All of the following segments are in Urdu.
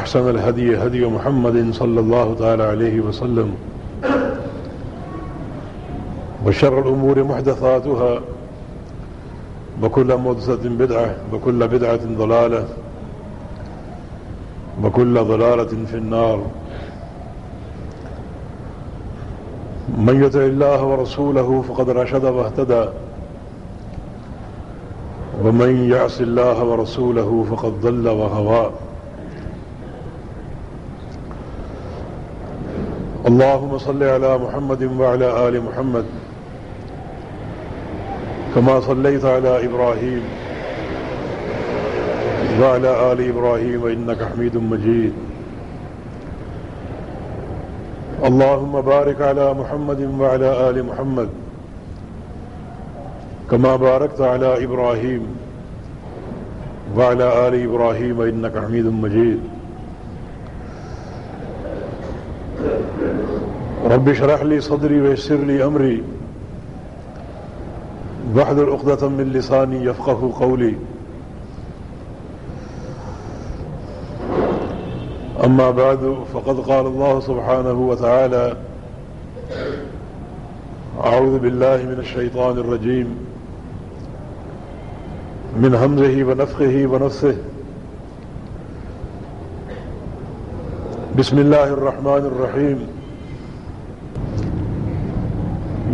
أحسن الهدي هدي محمد صلى الله تعالى عليه وسلم وشر الأمور محدثاتها وكل محدثة بدعة وكل بدعة ضلالة وكل ضلالة في النار من يطع الله ورسوله فقد رشد واهتدى ومن يعص الله ورسوله فقد ضل وهوى اللهم صل على محمد وعلى آل محمد كما صليت على إبراهيم وعلى آل إبراهيم إنك حميد مجيد اللهم بارك على محمد وعلى آل محمد كما باركت على إبراهيم وعلى آل إبراهيم إنك حميد مجيد رب اشرح لي صدري ويسر لي أمري. واحلل عقدة من لساني يفقه قولي. أما بعد، فقد قال الله سبحانه وتعالى أعوذ بالله من الشيطان الرجيم. من همزه ونفخه ونفثه. بسم الله الرحمن الرحيم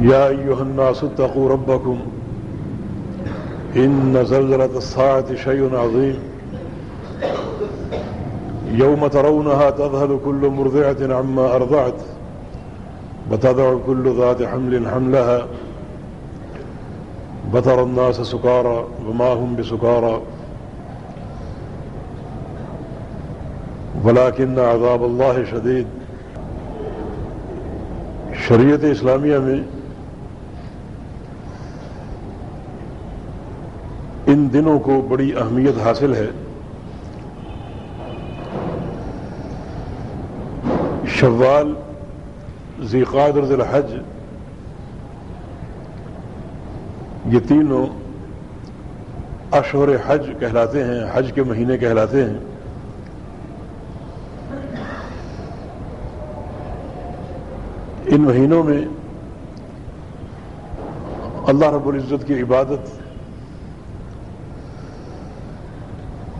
يا أيها الناس اتقوا ربكم إن زلزلة الساعة شيء عظيم يوم ترونها تذهل كل مرضعة عما أرضعت وتضع كل ذات حمل حملها بتر الناس سكارى وما هم بسكارى ولكن عذاب الله شديد شریعت اسلامیہ میں ان دنوں کو بڑی اہمیت حاصل ہے۔ شوال ذیقاد اور الحج یہ تینوں اشور حج کہلاتے ہیں، حج کے مہینے کہلاتے ہیں۔ ان مہینوں میں اللہ رب العزت کی عبادت،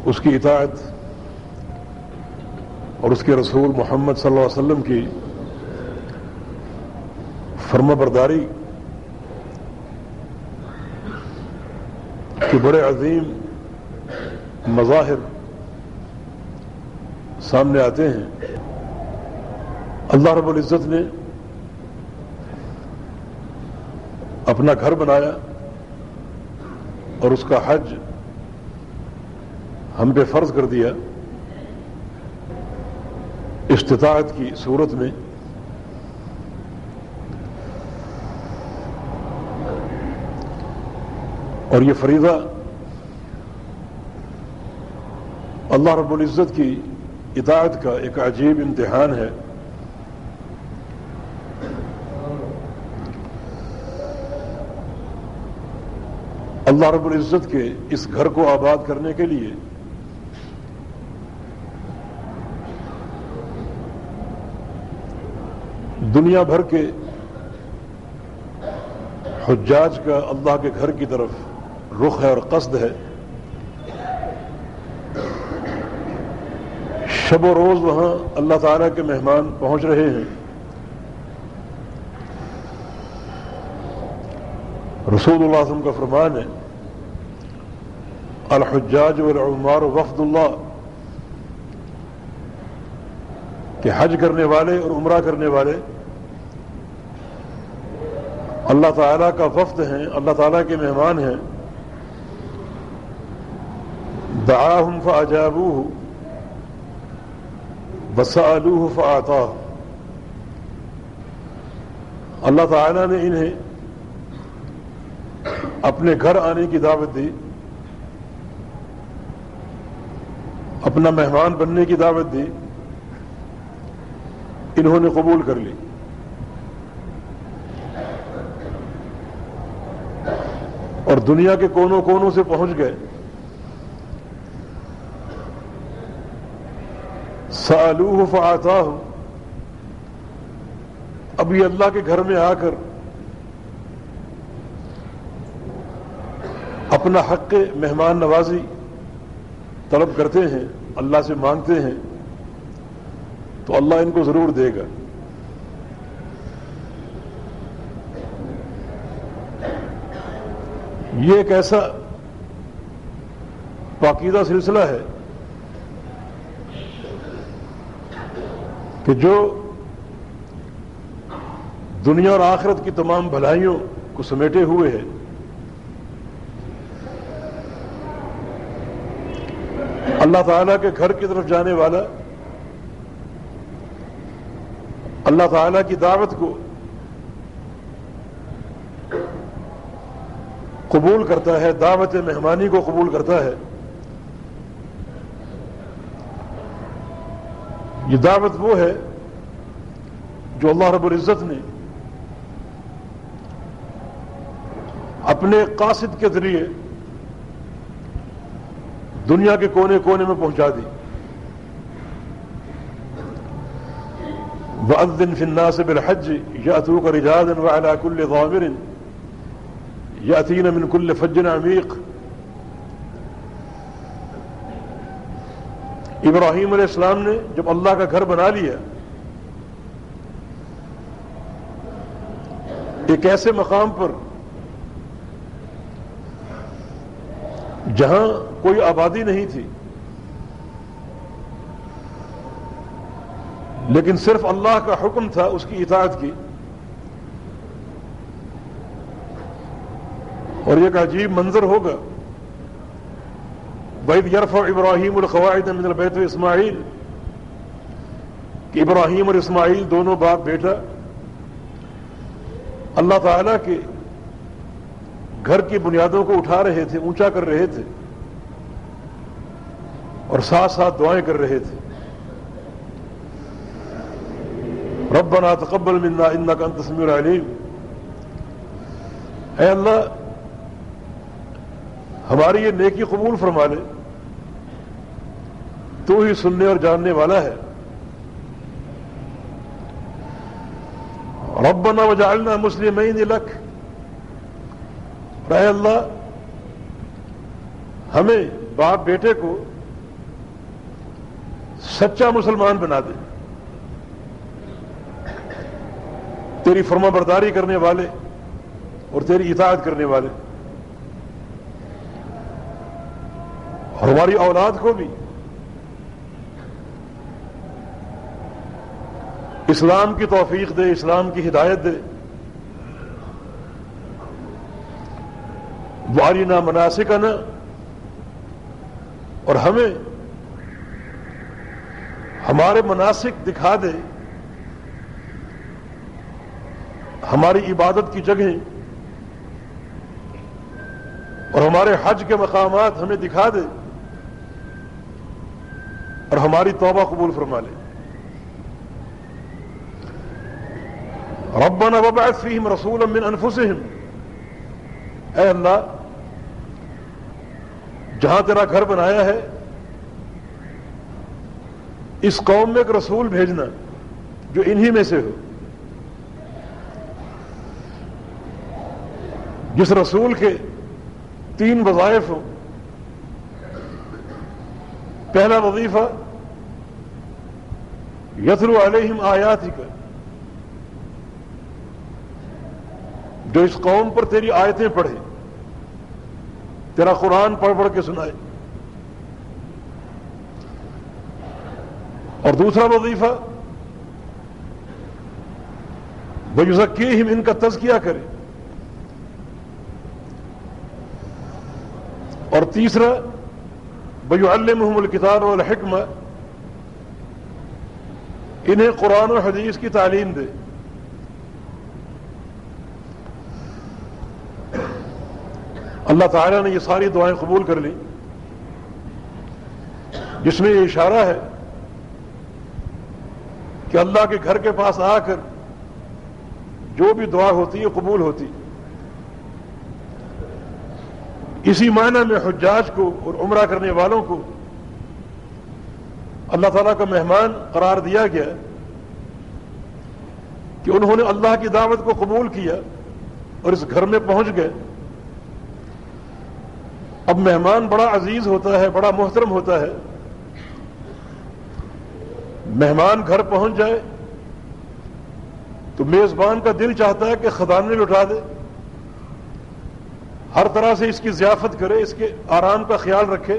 اس کی اطاعت اور اس کے رسول محمد صلی اللہ علیہ وسلم کی فرما برداری کے بڑے عظیم مظاہر سامنے آتے ہیں۔ اللہ رب العزت نے اپنا گھر بنایا اور اس کا حج ہم پہ فرض کر دیا استطاعت کی صورت میں۔ اور یہ فریضہ اللہ رب العزت کی اطاعت کا ایک عجیب امتحان ہے۔ اللہ رب العزت کے اس گھر کو آباد کرنے کے لیے دنیا بھر کے حجاج کا اللہ کے گھر کی طرف رخ ہے اور قصد ہے۔ شب و روز وہاں اللہ تعالیٰ کے مہمان پہنچ رہے ہیں۔ رسول اللہ وسلم کا فرمان ہے الحجاج والعمار وفد اللہ، کہ حج کرنے والے اور عمرہ کرنے والے اللہ تعالیٰ کا وفد ہیں، اللہ تعالیٰ کے مہمان ہیں۔ دعاہم فاجابوہ بس آلوح فعتا اللہ تعالیٰ نے انہیں اپنے گھر آنے کی دعوت دی۔ اپنا مہمان بننے کی دعوت دی، انہوں نے قبول کر لی۔ اور دنیا کے کونوں کونوں سے پہنچ گئے۔ سالوح فاتا ہوں ابھی اللہ کے گھر میں آ کر اپنا حق مہمان نوازی طلب کرتے ہیں۔ اللہ سے مانگتے ہیں، تو اللہ ان کو ضرور دے گا۔ یہ ایک ایسا پاکیزہ سلسلہ ہے کہ جو دنیا اور آخرت کی تمام بھلائیوں کو سمیٹے ہوئے ہے۔ اللہ تعالیٰ کے گھر کی طرف جانے والا اللہ تعالیٰ کی دعوت کو قبول کرتا ہے، دعوت مہمانی کو قبول کرتا ہے۔ یہ دعوت وہ ہے جو اللہ رب العزت نے اپنے قاصد کے ذریعے دنیا کے کونے کونے میں پہنچا دی۔ وَأَذِّن فِي النَّاسِ بِالْحَجِّ يَأْتُوكَ رِجَالًا وَعَلَى كُلِّ ضَامِرٍ يَأْتِينَ مِنْ كُلِّ فَجٍّ عَمِيقٍ۔ ابراہیم علیہ السلام نے جب اللہ کا گھر بنا لیا، ایک ایسے مقام پر جہاں کوئی آبادی نہیں تھی۔ لیکن صرف اللہ کا حکم تھا، اس کی اطاعت کی۔ اور ایک عجیب منظر ہوگا۔ بید یرف ابراہیم القواعد من البیت اسماعیل کہ ابراہیم اور اسماعیل دونوں باپ بیٹا۔ اللہ تعالی کے گھر کی بنیادوں کو اٹھا رہے تھے، اونچا کر رہے تھے۔ اور ساتھ ساتھ دعائیں کر رہے تھے۔ ربنا تقبل منا انك انت السميع العليم اے اللہ، ہماری یہ نیکی قبول فرما لے۔ تو ہی سننے اور جاننے والا ہے۔ ربنا وجعلنا مسلمین لک۔ اے اللہ، ہمیں باپ بیٹے کو سچا مسلمان بنا دے۔ تیری فرما برداری کرنے والے اور تیری اطاعت کرنے والے۔ اور ہماری اولاد کو بھی۔ اسلام کی توفیق دے، اسلام کی ہدایت دے۔ وارینہ مناسکنا اور ہمیں ہمارے مناسک دکھا دے۔ ہماری عبادت کی جگہیں اور ہمارے حج کے مقامات ہمیں دکھا دے اور ہماری توبہ قبول فرما لے۔ ربنا وبعث فيهم رسولا من انفسهم اے اللہ، جہاں تیرا گھر بنایا ہے اس قوم میں ایک رسول بھیجنا جو انہی میں سے ہو۔ جس رسول کے تین وظائف ہوں۔ پہلا وظیفہ یترو علیہم آیات ہی کا جو اس قوم پر تیری آیتیں پڑھے تیرا قرآن پڑھ پڑھ کے سنائے۔ اور دوسرا وظیفہ وہ ہم ان کا تزکیہ کرے۔ اور تیسرا بھائی الکتاب والحکمہ، انہیں قرآن و حدیث کی تعلیم دے۔ اللہ تعالیٰ نے یہ ساری دعائیں قبول کر لی جس میں یہ اشارہ ہے کہ اللہ کے گھر کے پاس آ کر جو بھی دعا ہوتی ہے قبول ہوتی۔ اسی معنی میں حجاج کو اور عمرہ کرنے والوں کو اللہ تعالیٰ کا مہمان قرار دیا گیا کہ انہوں نے اللہ کی دعوت کو قبول کیا اور اس گھر میں پہنچ گئے۔ اب مہمان بڑا عزیز ہوتا ہے، بڑا محترم ہوتا ہے۔ مہمان گھر پہنچ جائے تو میزبان کا دل چاہتا ہے کہ خزانے لٹا دے۔ ہر طرح سے اس کی ضیافت کرے، اس کے آرام کا خیال رکھے۔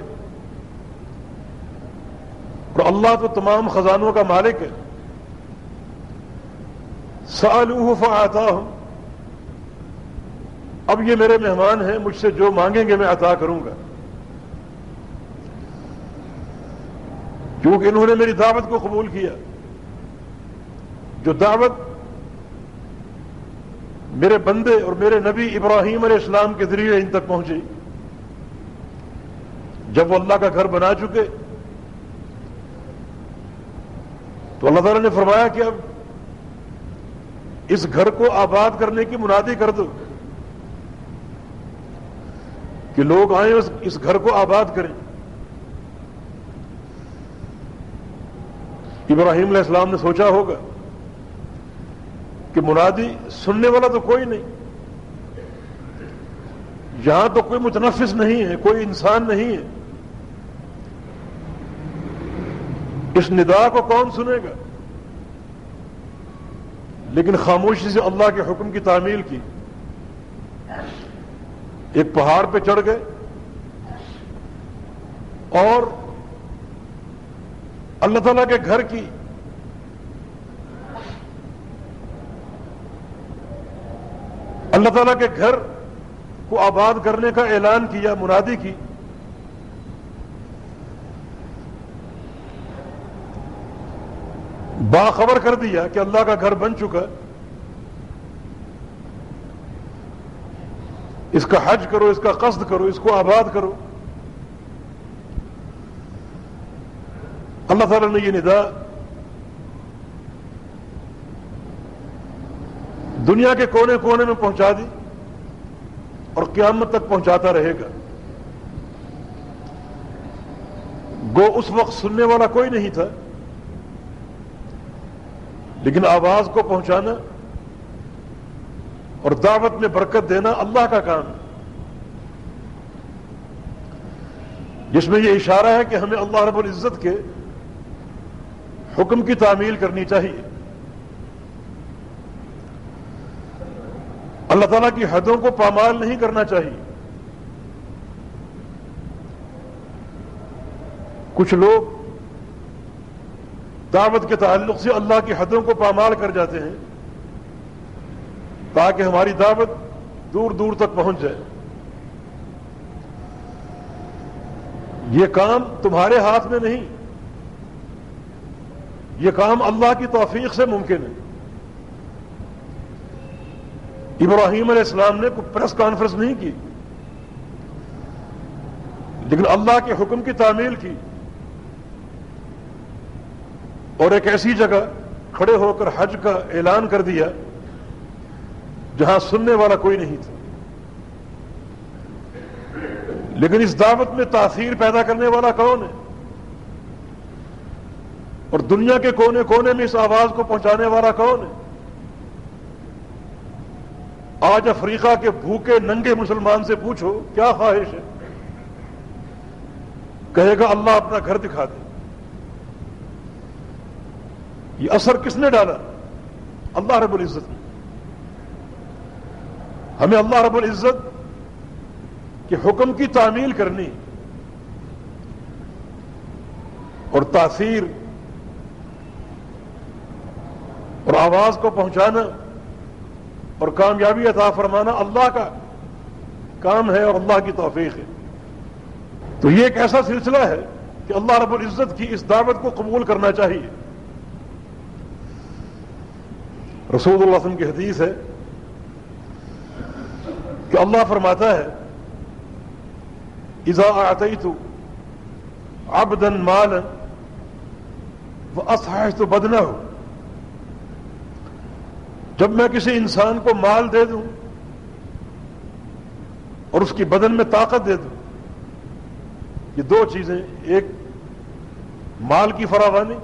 اور اللہ تو تمام خزانوں کا مالک ہے۔ سالوہ فآتا ہوں اب یہ میرے مہمان ہیں، مجھ سے جو مانگیں گے میں عطا کروں گا۔ کیونکہ انہوں نے میری دعوت کو قبول کیا۔ جو دعوت میرے بندے اور میرے نبی ابراہیم علیہ السلام کے ذریعے ان تک پہنچی۔ جب وہ اللہ کا گھر بنا چکے، تو اللہ تعالیٰ نے فرمایا کہ اب اس گھر کو آباد کرنے کی منادی کر دو کہ لوگ آئیں اس گھر کو آباد کریں۔ ابراہیم علیہ السلام نے سوچا ہوگا کہ منادی سننے والا تو کوئی نہیں، یہاں تو کوئی متنفس نہیں ہے، کوئی انسان نہیں ہے۔ اس ندا کو کون سنے گا؟ لیکن خاموشی سے اللہ کے حکم کی تعمیل کی۔ ایک پہاڑ پہ چڑھ گئے اور اللہ تعالیٰ کے گھر کی۔ اللہ تعالیٰ کے گھر کو آباد کرنے کا اعلان کیا، منادی کی۔ باخبر کر دیا کہ اللہ کا گھر بن چکا۔ اس کا حج کرو، اس کا قصد کرو، اس کو آباد کرو۔ اللہ تعالیٰ نے یہ ندا دنیا کے کونے کونے میں پہنچا دی اور قیامت تک پہنچاتا رہے گا۔ گو اس وقت سننے والا کوئی نہیں تھا، لیکن آواز کو پہنچانا اور دعوت میں برکت دینا اللہ کا کام ہے۔ جس میں یہ اشارہ ہے کہ ہمیں اللہ رب العزت کے حکم کی تعمیل کرنی چاہیے۔ اللہ تعالیٰ کی حدوں کو پامال نہیں کرنا چاہیے۔ کچھ لوگ دعوت کے تعلق سے اللہ کی حدوں کو پامال کر جاتے ہیں تاکہ ہماری دعوت دور دور تک پہنچ جائے۔ یہ کام تمہارے ہاتھ میں نہیں۔ یہ کام اللہ کی توفیق سے ممکن ہے۔ ابراہیم علیہ السلام نے کوئی پریس کانفرنس نہیں کی۔ لیکن اللہ کے حکم کی تعمیل کی۔ اور ایک ایسی جگہ کھڑے ہو کر حج کا اعلان کر دیا جہاں سننے والا کوئی نہیں تھا۔ لیکن اس دعوت میں تاثیر پیدا کرنے والا کون ہے؟ اور دنیا کے کونے کونے میں اس آواز کو پہنچانے والا کون ہے؟ آج افریقہ کے بھوکے ننگے مسلمان سے پوچھو، کیا خواہش ہے؟ کہے گا، اللہ اپنا گھر دکھا دے۔ یہ اثر کس نے ڈالا؟ اللہ رب العزت نے۔ ہمیں اللہ رب العزت کے حکم کی تعمیل کرنی اور تاثیر اور آواز کو پہنچانا اور کامیابی عطا فرمانا اللہ کا کام ہے اور اللہ کی توفیق ہے۔ تو یہ ایک ایسا سلسلہ ہے کہ اللہ رب العزت کی اس دعوت کو قبول کرنا چاہیے۔ رسول اللہ وسلم کی حدیث ہے کہ اللہ فرماتا ہے، اذا اعطیت عبدا مالا واصححت بدنه جب میں کسی انسان کو مال دے دوں اور اس کی بدن میں طاقت دے دوں، یہ دو چیزیں، ایک مال کی فراوانی،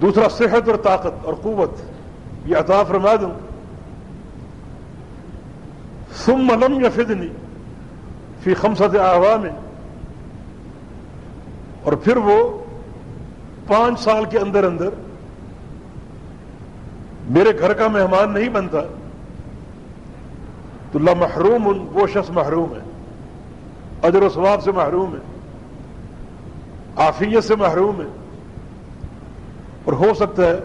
دوسرا صحت اور طاقت اور قوت، یہ عطا فرما دوں۔ ثم لم یفدنی فی خمسط عوام اور پھر وہ پانچ سال کے اندر اندر میرے گھر کا مہمان نہیں بنتا۔ تو اللہ محروم، وہ شخص محروم ہے۔ اجر و ثواب سے محروم ہے۔ آفیت سے محروم ہے۔ اور ہو سکتا ہے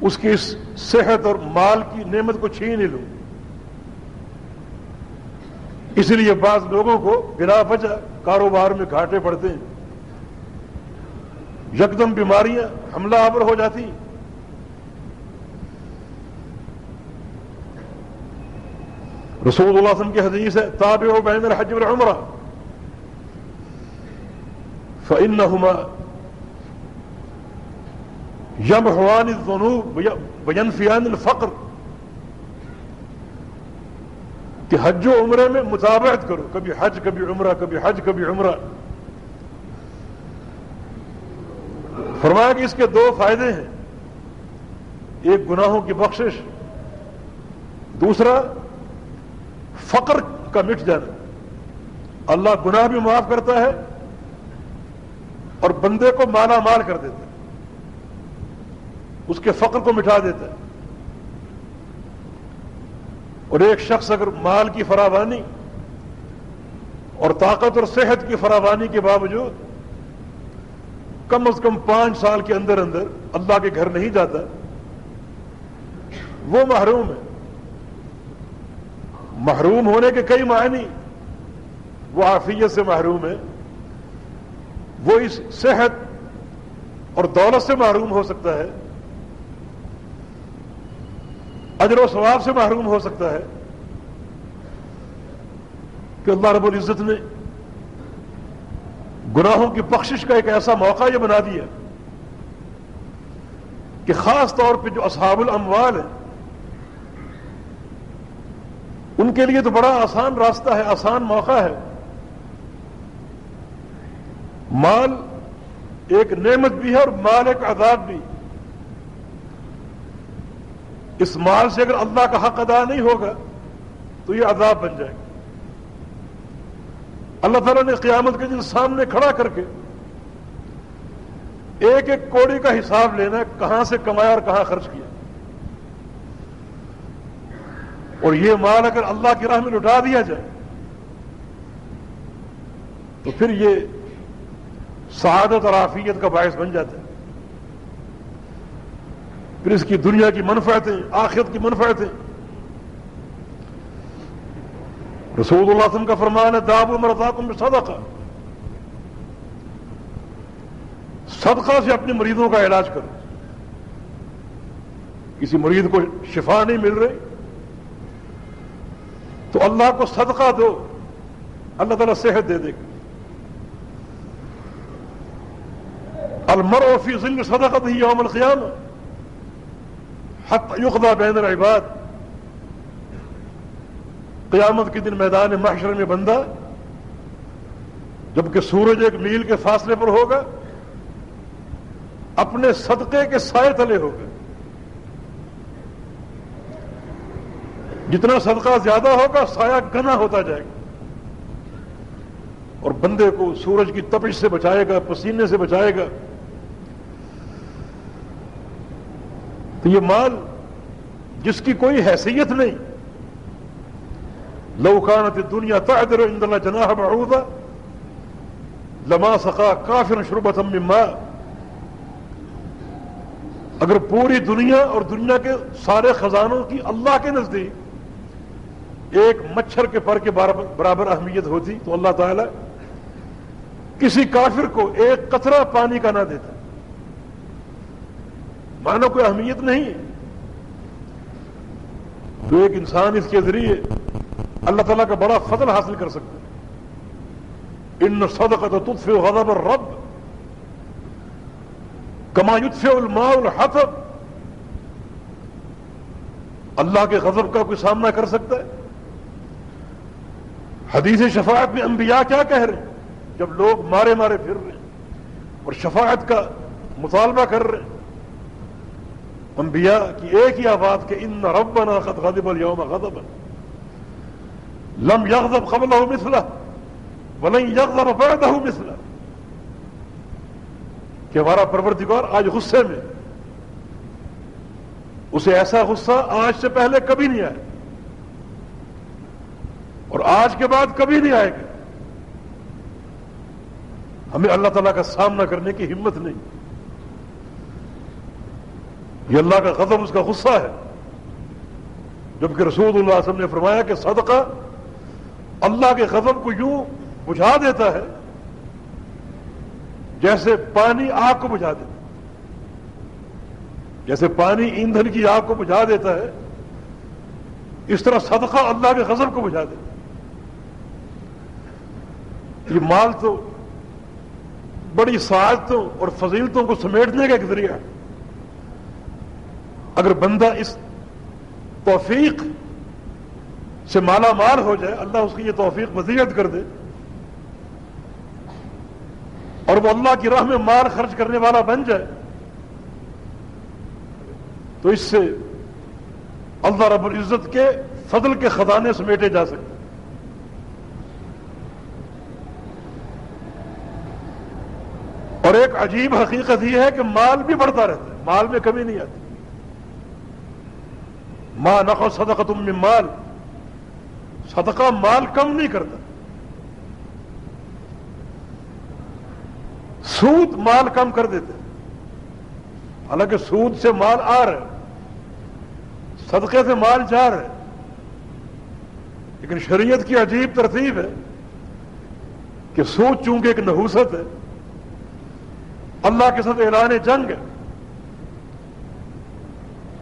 اس کی اس صحت اور مال کی نعمت کو چھین ہی لوں اس لیے بعض لوگوں کو بنا وجہ کاروبار میں گھاٹے پڑتے ہیں۔ یکدم بیماریاں، حملہ آور ہو جاتی ہیں۔ رسول اللہ علیہ وسلم کی حدیث ہے تابع بین الحج والعمرہ۔ فإنهما يمحوان الذنوب وينفيان الفقر۔ کہ حج و عمرے میں مطابعت کرو، کبھی حج، کبھی عمرہ، کبھی حج، کبھی عمرہ۔ فرمایا کہ اس کے دو فائدے ہیں، ایک گناہوں کی بخشش، دوسرا فقر کا مٹ جانا اللہ گناہ بھی معاف کرتا ہے اور بندے کو مالا مال کر دیتا ہے۔ اس کے فقر کو مٹا دیتا ہے۔ اور ایک شخص اگر مال کی فراوانی اور طاقت اور صحت کی فراوانی کے باوجود کم از کم پانچ سال کے اندر اندر اللہ کے گھر نہیں جاتا، وہ محروم ہے۔ محروم ہونے کے کئی معنی وہ آفیت سے محروم ہے وہ اس صحت اور دولت سے محروم ہو سکتا ہے، اجر و ثواب سے محروم ہو سکتا ہے کہ اللہ رب العزت نے گناہوں کی بخشش کا ایک ایسا موقع یہ بنا دیا کہ خاص طور پہ جو اصحاب الاموال ہیں ان کے لیے تو بڑا آسان راستہ ہے، آسان موقع ہے۔ مال ایک نعمت بھی ہے اور مال ایک عذاب بھی۔ اس مال سے اگر اللہ کا حق ادا نہیں ہوگا تو یہ عذاب بن جائے گا۔ اللہ تعالیٰ نے قیامت کے دن سامنے کھڑا کر کے ایک ایک کوڑی کا حساب لینا ہے، کہاں سے کمایا اور کہاں خرچ کیا۔ اور یہ مال اگر اللہ کی راہ میں لٹا دیا جائے، تو پھر یہ سعادت اور آفیت کا باعث بن جاتا ہے۔ پھر اس کی دنیا کی منفعتیں، آخرت کی منفعتیں۔ رسول اللہ علیہ وسلم کا فرمان ہے داب مرتاکم صدقہ صدقہ سے اپنے مریضوں کا علاج کرو۔ کسی مریض کو شفا نہیں مل رہی تو اللہ کو صدقہ دو۔ اللہ تعالیٰ صحت دے دے۔ گا المر فی ظل صدقت ہی یوم القیام حق یقضا بین العباد۔ قیامت کے دن میدان محشر میں بندہ جبکہ سورج ایک میل کے فاصلے پر ہوگا، اپنے صدقے کے سائے تلے ہوگا۔ جتنا صدقہ زیادہ ہوگا، سایہ گنا ہوتا جائے گا۔ اور بندے کو سورج کی تپش سے بچائے گا، پسینے سے بچائے گا۔ تو یہ مال جس کی کوئی حیثیت نہیں۔ لوکانت دنیا تعدر عند اللہ جناح بعوضہ لما سقا کافر شربت مما اگر پوری دنیا اور دنیا کے سارے خزانوں کی اللہ کے نزدیک ایک مچھر کے پر کے برابر اہمیت ہوتی تو اللہ تعالی کسی کافر کو ایک قطرہ پانی کا نہ دیتا۔ مانو کوئی اہمیت نہیں ہے۔ تو ایک انسان اس کے ذریعے اللہ تعالیٰ کا بڑا فضل حاصل کر سکتا ہے۔ ان صدقہ تو غضب الرب کما یطف الماء الحطب۔ اللہ کے غضب کا کوئی سامنا کر سکتا ہے؟ حدیث شفاعت میں انبیاء کیا کہہ رہے ہیں؟ جب لوگ مارے مارے پھر رہے ہیں اور شفاعت کا مطالبہ کر رہے ہیں۔ انبیاء کی ایک ہی آواز کہ ان ربنا قد غضب اليوم غضبا، لم يغضب قبله مثله ولن يغضب بعده مثله۔ کہ ہمارا پروردگار آج غصے میں اسے ایسا غصہ آج سے پہلے کبھی نہیں آیا۔ اور آج کے بعد کبھی نہیں آئے گا۔ ہمیں اللہ تعالیٰ کا سامنا کرنے کی ہمت نہیں۔ یہ اللہ کا غضب، اس کا غصہ ہے۔ جبکہ رسول اللہ علیہ وسلم نے فرمایا کہ صدقہ اللہ کے غضب کو یوں بجھا دیتا ہے جیسے پانی آگ کو بجھا دیتا جیسے پانی ایندھن کی آگ کو بجھا دیتا ہے، اس طرح صدقہ اللہ کے غضب کو بجھا دیتا یہ مال تو بڑی سعادتوں اور فضیلتوں کو سمیٹنے کا ایک ذریعہ اگر بندہ اس توفیق سے مالا مال ہو جائے، اللہ اس کی یہ توفیق وضیعت کر دے۔ اور وہ اللہ کی راہ میں مال خرچ کرنے والا بن جائے، تو اس سے اللہ رب العزت کے فضل کے خزانے سمیٹے جا سکتے ایک عجیب حقیقت یہ ہے کہ مال بھی بڑھتا رہتا ہے، مال میں کمی نہیں آتی۔ ماں نقو صدقہ تم میں مال، صدقہ مال کم نہیں کرتا۔ سود مال کم کر دیتے حالانکہ سود سے مال آ رہا ہے، صدقے سے مال جا رہا ہے۔ لیکن شریعت کی عجیب ترتیب ہے کہ سود چونکہ ایک نحوست ہے اللہ کے ساتھ اعلان جنگ ہے۔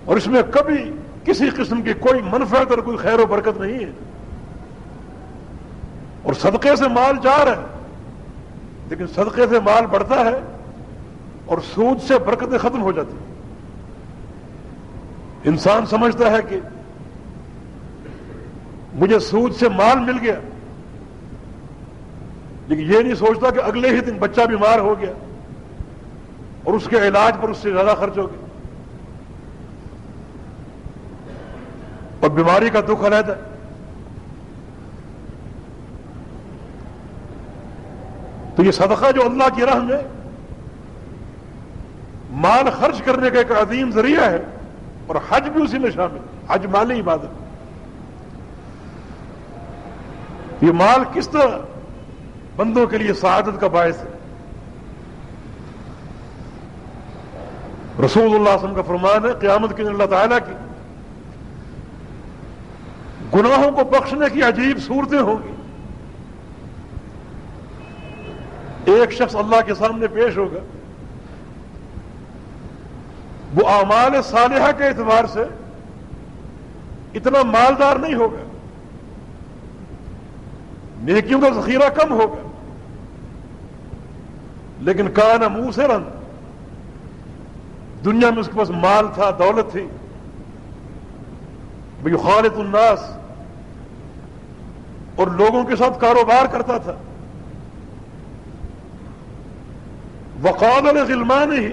اور اس میں کبھی کسی قسم کی کوئی منفعت اور کوئی خیر و برکت نہیں ہے۔ اور صدقے سے مال جا رہا ہے، لیکن صدقے سے مال بڑھتا ہے اور سود سے برکتیں ختم ہو جاتی انسان سمجھتا ہے کہ مجھے سود سے مال مل گیا، لیکن یہ نہیں سوچتا کہ اگلے ہی دن بچہ بیمار ہو گیا۔ اور اس کے علاج پر اس سے زیادہ خرچ ہو گیا اور بیماری کا دکھ علیحدہ ہے۔ تو یہ صدقہ جو اللہ کی راہ میں مال خرچ کرنے کا ایک عظیم ذریعہ ہے، اور حج بھی اسی میں شامل حج مالی عبادت۔ یہ مال کس طرح بندوں کے لیے سعادت کا باعث ہے؟ رسول اللہ علیہ وسلم کا فرمان ہے قیامت کے اللہ تعالیٰ کی گناہوں کو بخشنے کی عجیب صورتیں ہوں گی ایک شخص اللہ کے سامنے پیش ہوگا وہ اعمال صالحہ کے اعتبار سے اتنا مالدار نہیں ہوگا نیکیوں کا ذخیرہ کم ہوگا لیکن کان منہ سے رنگ دنیا میں اس کے پاس مال تھا، دولت تھی۔ بھائی خالد الناس۔ اور لوگوں کے ساتھ کاروبار کرتا تھا۔ وقال غلمان ہی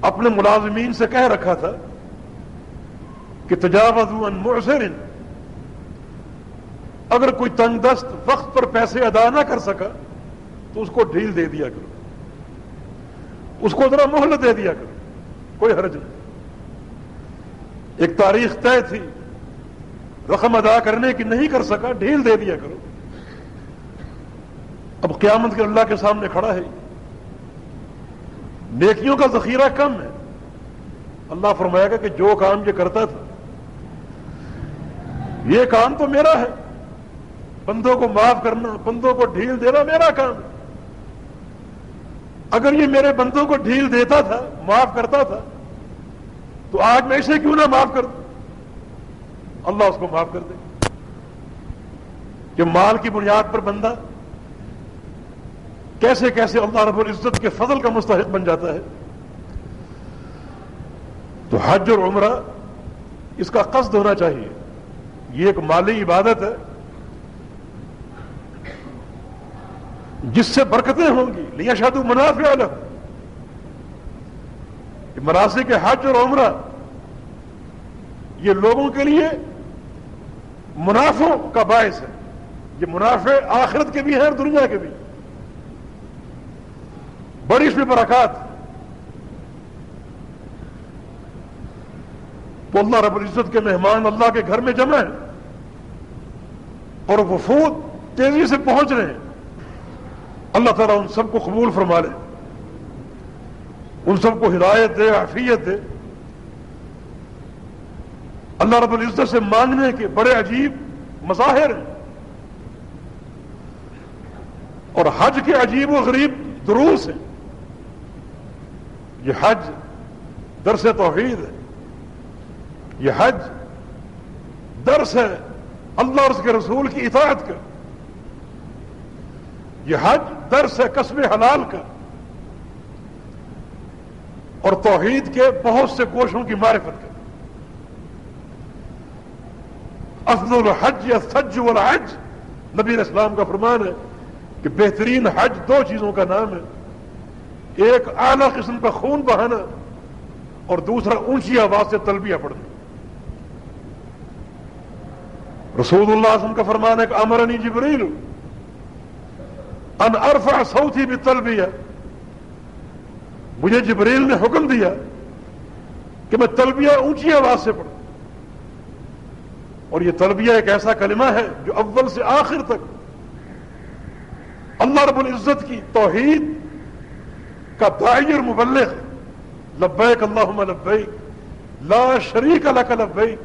اپنے ملازمین سے کہہ رکھا تھا کہ تجاوز عن اگر کوئی تنگ دست وقت پر پیسے ادا نہ کر سکا تو اس کو ڈھیل دے دیا کرو۔ اس کو ذرا مہلت دے دیا کرو، کوئی حرج نہیں۔ ایک تاریخ طے تھی رقم ادا کرنے کی نہیں کر سکا، ڈھیل دے دیا کرو۔ اب قیامت کے اللہ کے سامنے کھڑا ہے۔ نیکیوں کا ذخیرہ کم ہے۔ اللہ فرمائے گا کہ جو کام یہ کرتا تھا، یہ کام تو میرا ہے۔ بندوں کو معاف کرنا، بندوں کو ڈھیل دینا میرا کام ہے۔ اگر یہ میرے بندوں کو ڈھیل دیتا تھا، معاف کرتا تھا، تو آج میں اسے کیوں نہ معاف کر دوں؟ اللہ اس کو معاف کر دے۔ کہ مال کی بنیاد پر بندہ کیسے کیسے اللہ رب العزت کے فضل کا مستحق بن جاتا ہے۔ تو حج اور عمرہ اس کا قصد ہونا چاہیے۔ یہ ایک مالی عبادت ہے۔ جس سے برکتیں ہوں گی. لیا شادو منافع الگ مناسب کے حج اور عمرہ یہ لوگوں کے لیے منافع کا باعث ہے. یہ منافع آخرت کے بھی ہیں اور دنیا کے بھی. بڑی اس میں برکات. تو اللہ رب العزت کے مہمان اللہ کے گھر میں جمع ہیں اور وفود تیزی سے پہنچ رہے ہیں. اللہ تعالیٰ ان سب کو قبول فرما لے۔ ان سب کو ہدایت دے، عافیت دے۔ اللہ رب العزت سے مانگنے کے بڑے عجیب مظاہر ہیں۔ اور حج کے عجیب و غریب دروس ہیں۔ یہ حج درس توحید ہے۔ یہ حج درس ہے اللہ اور اس کے رسول کی اطاعت کا۔ یہ حج درس ہے قصب حلال کا اور توحید کے بہت سے کوشوں کی معرفت کا افضل الحج یا سج والحج نبی اسلام کا فرمان ہے کہ بہترین حج دو چیزوں کا نام ہے۔ ایک اعلی قسم کا خون بہانا اور دوسرا اونچی آواز سے تلبیہ پڑھنا۔ رسول اللہ وسلم کا فرمان ہے کہ امرنی جبریل۔ ان ارفع صوتی بھی تلبیہ مجھے جبریل نے حکم دیا کہ میں تلبیہ اونچی آواز سے پڑھوں۔ اور یہ تلبیہ ایک ایسا کلمہ ہے جو اول سے آخر تک اللہ رب العزت کی توحید کا دائی اور مبلغ لبیک اللہم لبیک، لا شریک لک لبیک،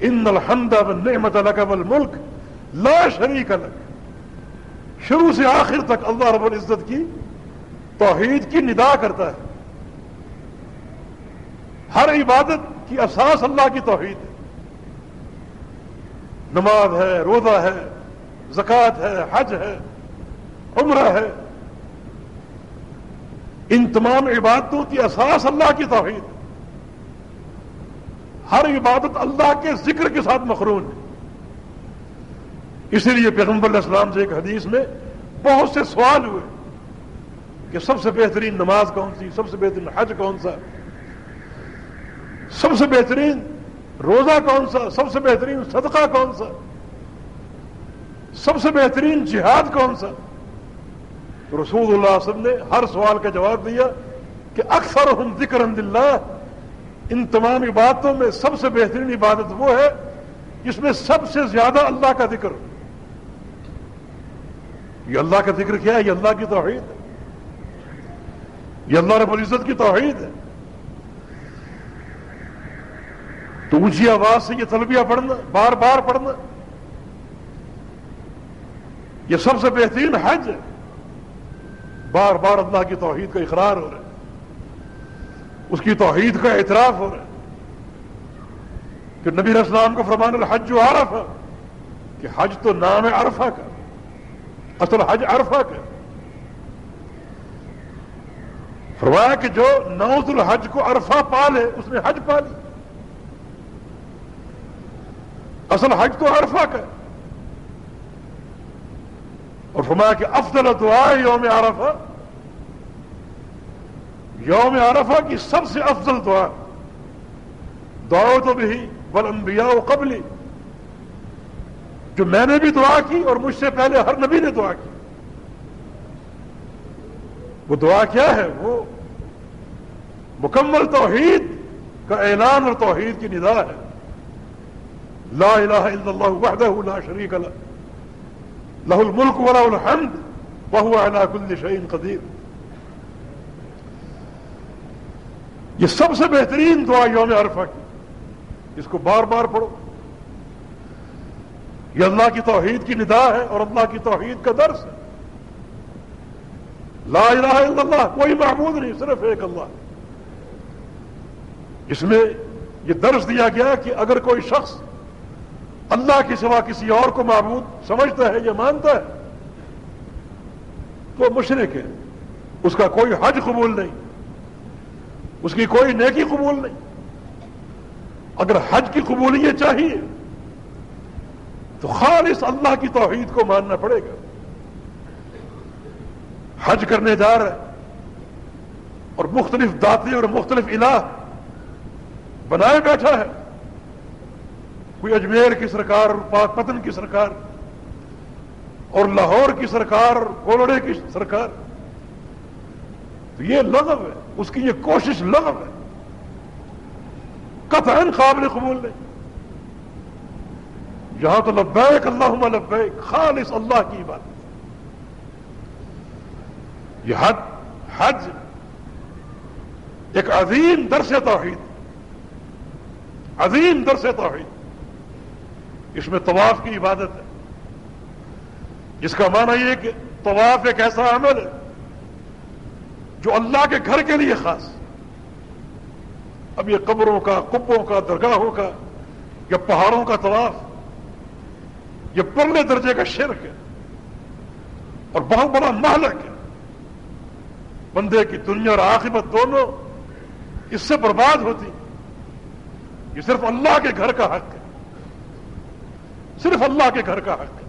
ان الحمد والنعمت لك والملک، لا شریک لك شروع سے آخر تک اللہ رب العزت کی توحید کی ندا کرتا ہے۔ ہر عبادت کی اساس اللہ کی توحید ہے۔ نماز ہے، روزہ ہے، زکوٰۃ ہے، حج ہے، عمرہ ہے۔ ان تمام عبادتوں کی اساس اللہ کی توحید ہے۔ ہر عبادت اللہ کے ذکر کے ساتھ مخرون ہے۔ اسی لیے پیغمبر علیہ السلام سے ایک حدیث میں بہت سے سوال ہوئے کہ سب سے بہترین نماز کون سی؟ سب سے بہترین حج کون سا؟ سب سے بہترین روزہ کون سا؟ سب سے بہترین صدقہ کون سا؟ سب سے بہترین جہاد کون سا؟ رسول اللہ علیہ وسلم نے ہر سوال کا جواب دیا کہ اکثر ہم ذکر اللہ ان تمام عبادتوں میں سب سے بہترین عبادت وہ ہے جس میں سب سے زیادہ اللہ کا ذکر یہ اللہ کا ذکر کیا ہے؟ یہ اللہ کی توحید ہے۔ یہ اللہ رب العزت کی توحید ہے۔ تو اونچی آواز سے یہ تلبیہ پڑھنا، بار بار پڑھنا۔ یہ سب سے بہترین حج ہے۔ بار بار اللہ کی توحید کا اقرار ہو رہا ہے۔ اس کی توحید کا اعتراف ہو رہا ہے۔ کہ نبی اسلام کو فرمان الحج جو عرف ہے کہ حج تو نام ہے عرفہ کا۔ اصل حج عرفہ کا فرمایا کہ جو نوز الحج کو عرفہ پالے، اس نے حج پالی۔ اصل حج تو عرفہ کا اور فرمایا کہ افضل دعا یوم عرفہ۔ یوم عرفہ کی سب سے افضل دعا۔ دعا تو بھی بل انبیاء و قبلی۔ جو میں نے بھی دعا کی اور مجھ سے پہلے ہر نبی نے دعا کی۔ وہ دعا کیا ہے؟ وہ مکمل توحید کا اعلان اور توحید کی ندا ہے۔ لا الہ الا اللہ وحدہ لا شریک لہ۔ الملک ولا الحمد وهو على كل شيء قدیر۔ یہ سب سے بہترین دعا یوم عرفہ کی۔ اس کو بار بار پڑھو۔ یہ اللہ کی توحید کی ندا ہے اور اللہ کی توحید کا درس ہے۔ لا الہ الا اللہ، کوئی معبود نہیں، صرف ایک اللہ۔ اس میں یہ درس دیا گیا کہ اگر کوئی شخص اللہ کے سوا کسی اور کو معبود سمجھتا ہے یا مانتا ہے، تو مشرق ہے۔ اس کا کوئی حج قبول نہیں، اس کی کوئی نیکی قبول نہیں۔ اگر حج کی قبولیت چاہیے تو خالص اللہ کی توحید کو ماننا پڑے گا۔ حج کرنے جا رہا ہے اور مختلف داتے اور مختلف الہ بنائے بیٹھا ہے۔ کوئی اجمیر کی سرکار پاک پتن کی سرکار اور لاہور کی سرکار اور کولڑے کی سرکار۔ تو یہ لغو ہے، اس کی یہ کوشش لغو ہے۔ قطعا قابل قبول نہیں۔ یہاں تو لبیک اللہ لبیک، خالص اللہ کی بات۔ یہ حج حج ایک عظیم درس توحید، عظیم درس توحید۔ اس میں طواف کی عبادت ہے۔ جس کا معنی یہ کہ طواف ایک ایسا عمل ہے جو اللہ کے گھر کے لیے خاص۔ اب یہ قبروں کا کبوں کا، درگاہوں کا یا پہاڑوں کا طواف یہ پرلے درجے کا شرک ہے اور بہت بڑا مہلک ہے۔ بندے کی دنیا اور آخرت دونوں اس سے برباد ہوتی۔ یہ صرف اللہ کے گھر کا حق ہے۔ صرف اللہ کے گھر کا حق ہے۔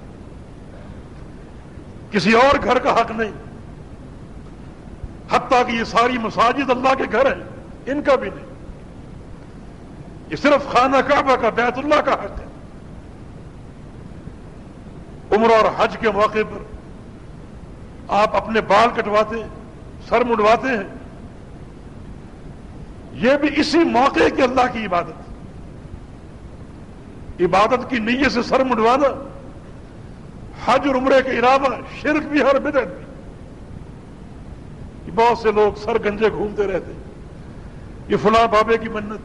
کسی اور گھر کا حق نہیں۔ حتیٰ کہ یہ ساری مساجد اللہ کے گھر ہیں، ان کا بھی نہیں۔ یہ صرف خانہ کعبہ کا بیت اللہ کا حق ہے۔ عمر اور حج کے موقع پر آپ اپنے بال کٹواتے سر مڈواتے ہیں۔ یہ بھی اسی موقع کی اللہ کی عبادت۔ عبادت کی نیت سے سر مڈوانا حج اور عمرے کے علاوہ شرک بھی ہر بدت بھی۔ بہت سے لوگ سر گنجے گھومتے رہتے یہ فلاں بابے کی منت،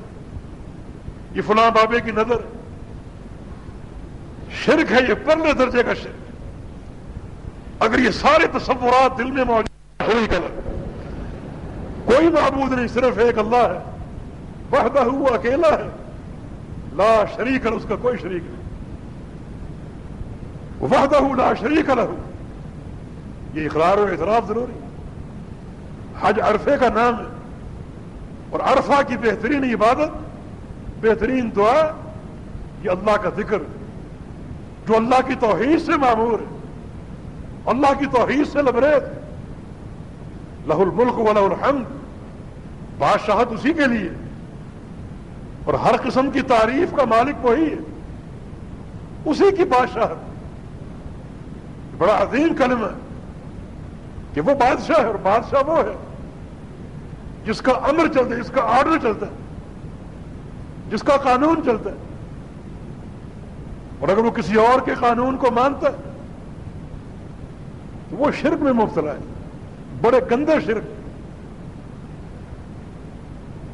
یہ فلاں بابے کی نظر۔ شرک ہے یہ پرلے درجے کا شرک۔ اگر یہ سارے تصورات دل میں موجود غلط کوئی معبود نہیں، صرف ایک اللہ ہے۔ وحدہ ہوا، اکیلا ہے۔ لا شریک ہے اس کا کوئی شریک نہیں۔ وحدہ لا شریک لہو یہ اقرار و اعتراف ضروری حج عرفے کا نام ہے۔ اور عرفہ کی بہترین عبادت، بہترین دعا، یہ اللہ کا ذکر جو اللہ کی توحید سے معمور ہے، اللہ کی توحید سے لبریز لہ الملک و لہ الحمد، بادشاہت اسی کے لیے۔ اور ہر قسم کی تعریف کا مالک وہی ہے۔ اسی کی بادشاہت۔ بڑا عظیم کلم ہے کہ وہ بادشاہ ہے اور بادشاہ وہ ہے جس کا امر چلتا ہے، جس کا آرڈر چلتا ہے، جس کا قانون چلتا ہے۔ اور اگر وہ کسی اور کے قانون کو مانتا ہے تو وہ شرک میں مبتلا ہے، بڑے گندے شرک۔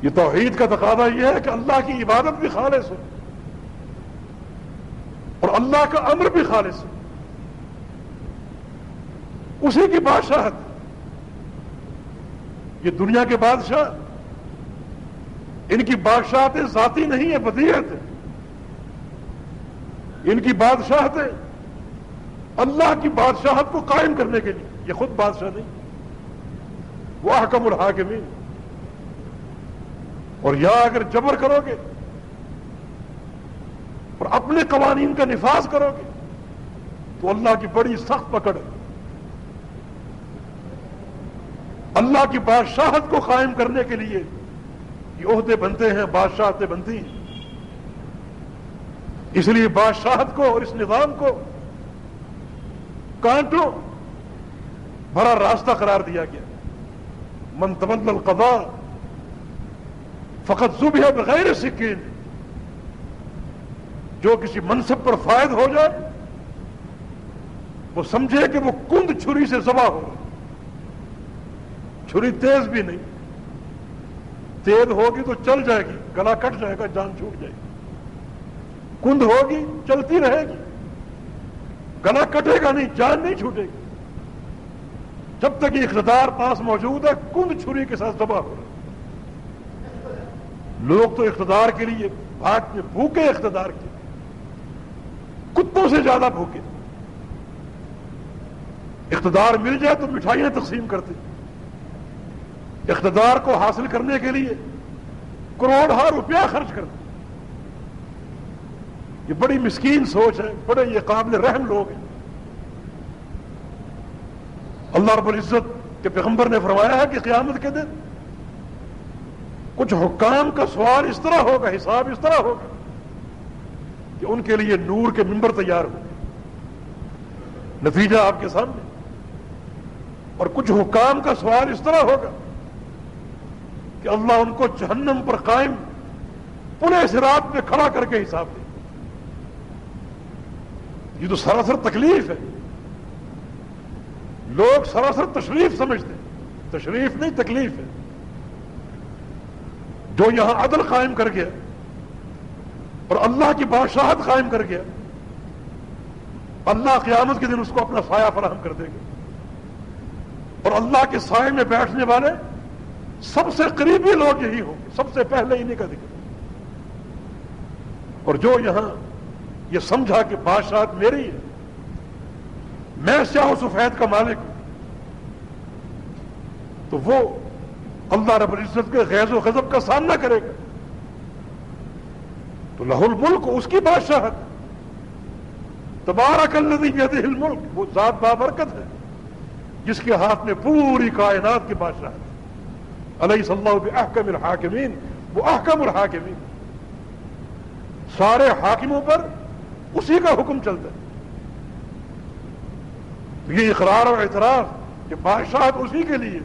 یہ توحید کا تقاضا یہ ہے کہ اللہ کی عبادت بھی خالص ہو اور اللہ کا امر بھی خالص ہو۔ اسی کی بادشاہت۔ یہ دنیا کے بادشاہ، ان کی بادشاہت ذاتی نہیں ہے بدیت ہے ان کی بادشاہت اللہ کی بادشاہت کو قائم کرنے کے لیے۔ یہ خود بادشاہ نہیں۔ وہ حکم الحاکمین۔ اور یا اگر جبر کرو گے اور اپنے قوانین کا نفاذ کرو گے، تو اللہ کی بڑی سخت پکڑ ہے۔ اللہ کی بادشاہت کو قائم کرنے کے لیے یہ عہدے بنتے ہیں، بادشاہتیں بنتی ہیں۔ اس لیے بادشاہت کو اور اس نظام کو کانٹوں بڑا راستہ قرار دیا گیا۔ منتمل القضاء فقط زب ہے بغیر سکین۔ جو کسی منصب پر فائد ہو جائے، وہ سمجھے کہ وہ کند چھری سے زبا ہو۔ چھری تیز بھی نہیں۔ تیز ہوگی تو چل جائے گی، گلا کٹ جائے گا، جان چھوٹ جائے گی۔ کند ہوگی، چلتی رہے گی۔ گلا کٹے گا نہیں، جان نہیں چھوٹے گی۔ جب تک یہ اقتدار پاس موجود ہے، کند چھری کے ساتھ دبا ہو۔ رہا لوگ تو اقتدار کے لیے بھاگ میں بھوکے اقتدار کے کتوں سے زیادہ بھوکے؟ اقتدار مل جائے تو مٹھائیاں تقسیم کرتے۔ اقتدار کو حاصل کرنے کے لیے کروڑ ہار روپیہ خرچ کرتے۔ یہ بڑی مسکین سوچ ہے، بڑے یہ قابل رحم لوگ ہیں۔ اللہ رب العزت کے پیغمبر نے فرمایا ہے کہ قیامت کے دن کچھ حکام کا سوال اس طرح ہوگا، حساب اس طرح ہوگا کہ ان کے لیے نور کے ممبر تیار ہوں نتیجہ آپ کے سامنے۔ اور کچھ حکام کا سوال اس طرح ہوگا کہ اللہ ان کو جہنم پر قائم پورے سرات میں کھڑا کر کے حساب دے۔ یہ تو سراسر تکلیف ہے۔ لوگ سراسر تشریف سمجھتے ہیں۔ تشریف نہیں، تکلیف ہے۔ جو یہاں عدل قائم کر گیا اور اللہ کی بادشاہت قائم کر گیا، اللہ قیامت کے دن اس کو اپنا سایہ فراہم کر دے گا۔ اور اللہ کے سائے میں بیٹھنے والے سب سے قریبی لوگ یہی ہوں گے، سب سے پہلے انہیں کا ذکر۔ اور جو یہاں یہ سمجھا کہ بادشاہت میری ہے۔ میں سیاہ سفید کا مالک ہوں۔ تو وہ اللہ رب العزت کے غیظ و غضب کا سامنا کرے گا۔ تو لہ الملک اس کی بادشاہت تبارک الذی الملک، وہ ذات بابرکت ہے، جس کے ہاتھ میں پوری کائنات کی بادشاہت علیہ صلی اللہ احکم الحاکمین، وہ احکم الحاکمین۔ سارے حاکموں پر اسی کا حکم چلتا ہے۔ یہ اقرار اور اعتراف کہ بادشاہت اسی کے لیے